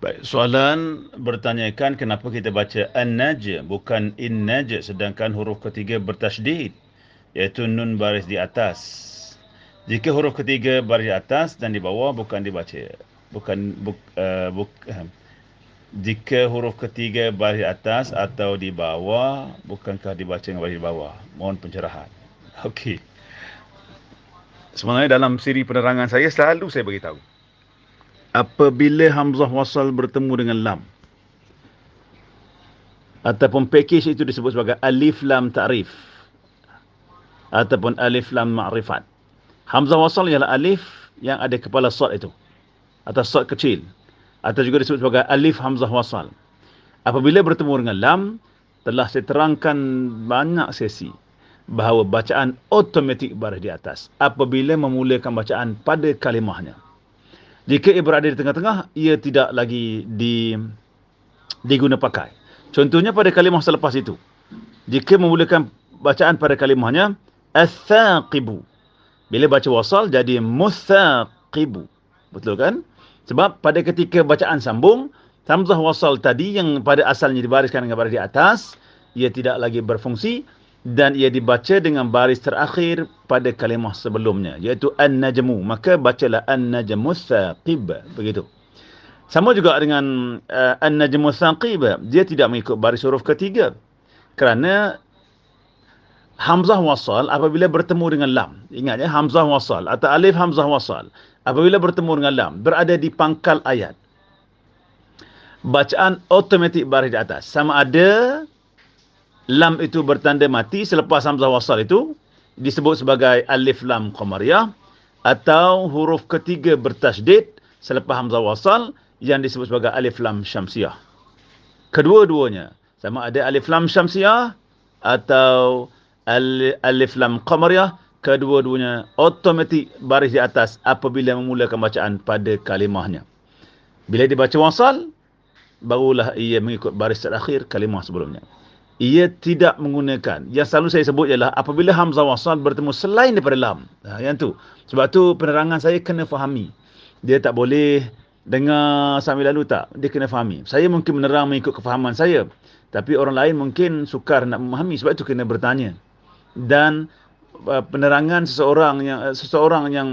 Baik, soalan bertanyakan kenapa kita baca an-naj bukan in-naj sedangkan huruf ketiga bertasydid iaitu nun baris di atas. Jika huruf ketiga baris di atas dan di bawah bukan dibaca. Bukan buk, uh, buk, uh, jika huruf ketiga baris atas atau di bawah bukankah dibaca dengan baris di bawah? Mohon pencerahan. Okey. Sebenarnya dalam siri penerangan saya selalu saya beritahu apabila hamzah wasal bertemu dengan lam ataupun package itu disebut sebagai alif lam ta'rif ataupun alif lam ma'rifat. Hamzah wasal ialah alif yang ada kepala sad itu atau sad kecil atau juga disebut sebagai alif hamzah wasal. Apabila bertemu dengan lam telah saya terangkan banyak sesi bahawa bacaan automatik baris di atas apabila memulakan bacaan pada kalimahnya jika ia berada di tengah-tengah, ia tidak lagi di diguna pakai. Contohnya pada kalimah selepas itu. Jika memulakan bacaan pada kalimahnya, Al-Thaqibu. Bila baca wasal, jadi Muthaqibu. Betul kan? Sebab pada ketika bacaan sambung, Hamzah wasal tadi yang pada asalnya dibariskan dengan baris di atas, ia tidak lagi berfungsi dan ia dibaca dengan baris terakhir pada kalimah sebelumnya iaitu an-najmu. Maka bacalah an-najmu thaqib begitu. Sama juga dengan uh, an-najmu thaqib dia tidak mengikut baris huruf ketiga. Kerana hamzah wasal apabila bertemu dengan lam. Ingat ya hamzah wasal atau alif hamzah wasal. Apabila bertemu dengan lam berada di pangkal ayat. Bacaan automatik baris di atas. Sama ada lam itu bertanda mati selepas hamzah wasal itu disebut sebagai alif lam qamariyah atau huruf ketiga bertasydid selepas hamzah wasal yang disebut sebagai alif lam syamsiyah. Kedua-duanya sama ada alif lam syamsiyah atau alif lam qamariyah kedua-duanya automatik baris di atas apabila memulakan bacaan pada kalimahnya. Bila dibaca wasal barulah ia mengikut baris terakhir kalimah sebelumnya ia tidak menggunakan. Yang selalu saya sebut ialah apabila hamzah wasal bertemu selain daripada lam. Ha, yang tu. Sebab tu penerangan saya kena fahami. Dia tak boleh dengar sambil lalu tak. Dia kena fahami. Saya mungkin menerang mengikut kefahaman saya. Tapi orang lain mungkin sukar nak memahami. Sebab itu kena bertanya. Dan uh, penerangan seseorang yang uh, seseorang yang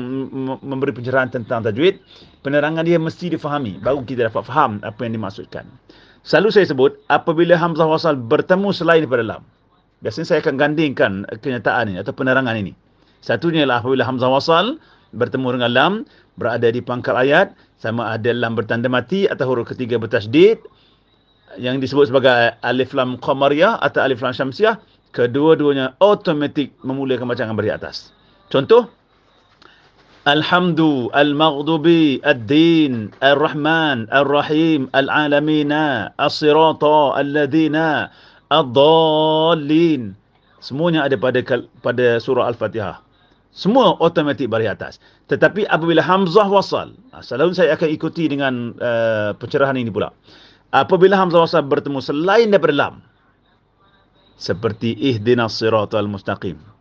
memberi pencerahan tentang tajwid, penerangan dia mesti difahami. Baru kita dapat faham apa yang dimaksudkan. Selalu saya sebut, apabila Hamzah Wasal bertemu selain daripada Lam. Biasanya saya akan gandingkan kenyataan ini atau penerangan ini. Satunya ialah apabila Hamzah Wasal bertemu dengan Lam, berada di pangkal ayat, sama ada Lam bertanda mati atau huruf ketiga bertasdid, yang disebut sebagai Alif Lam Qamariyah atau Alif Lam Syamsiyah, kedua-duanya otomatik memulakan bacaan beri atas. Contoh, الحمد المغضب الدين الرحمن الرحيم العالمين الصراط Ad-Dallin. Semuanya ada pada pada surah Al-Fatihah. Semua automatik bari atas. Tetapi apabila Hamzah wasal, ha, selalu saya akan ikuti dengan uh, pencerahan ini pula. Apabila Hamzah wasal bertemu selain daripada lam. Seperti ihdinas siratal mustaqim.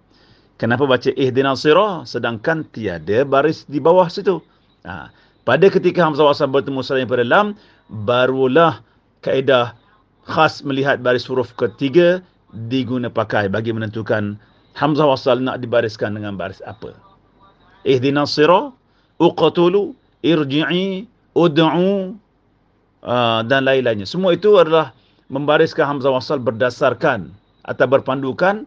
Kenapa baca ihdinas sirah sedangkan tiada baris di bawah situ? Ha. Pada ketika Hamzah Wasal bertemu selain pada lam, barulah kaedah khas melihat baris huruf ketiga diguna pakai bagi menentukan Hamzah Wasal nak dibariskan dengan baris apa. Ihdinas sirah, uqatulu, irji'i, ud'u uh, dan lain-lainnya. Semua itu adalah membariskan Hamzah Wasal berdasarkan atau berpandukan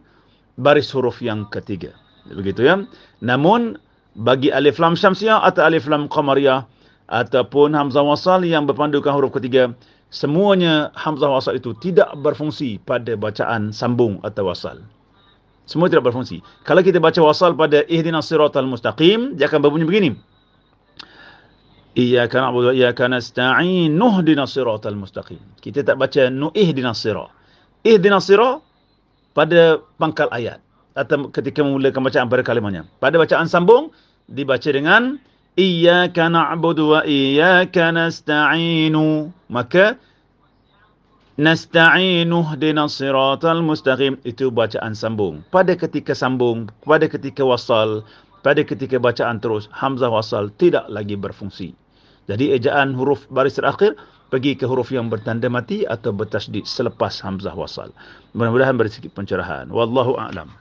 baris huruf yang ketiga. Begitu ya. Namun bagi alif lam syamsiyah atau alif lam qamariyah ataupun hamzah wasal yang berpandukan huruf ketiga, semuanya hamzah wasal itu tidak berfungsi pada bacaan sambung atau wasal. Semua tidak berfungsi. Kalau kita baca wasal pada ihdinas siratal mustaqim, dia akan berbunyi begini. Iyyaka na'budu wa iyyaka nasta'in nuhdinas siratal mustaqim. Kita tak baca nu ihdinas sirat. Ihdinas sirat pada pangkal ayat atau ketika memulakan bacaan pada kalimahnya. Pada bacaan sambung dibaca dengan iyyaka na'budu wa iyyaka nasta'inu. Maka nasta'inu ihdinas siratal mustaqim itu bacaan sambung. Pada ketika sambung, pada ketika wasal, pada ketika bacaan terus hamzah wasal tidak lagi berfungsi. Jadi ejaan huruf baris terakhir pergi ke huruf yang bertanda mati atau bertasdid selepas hamzah wasal. Mudah-mudahan beri sedikit pencerahan. Wallahu a'lam.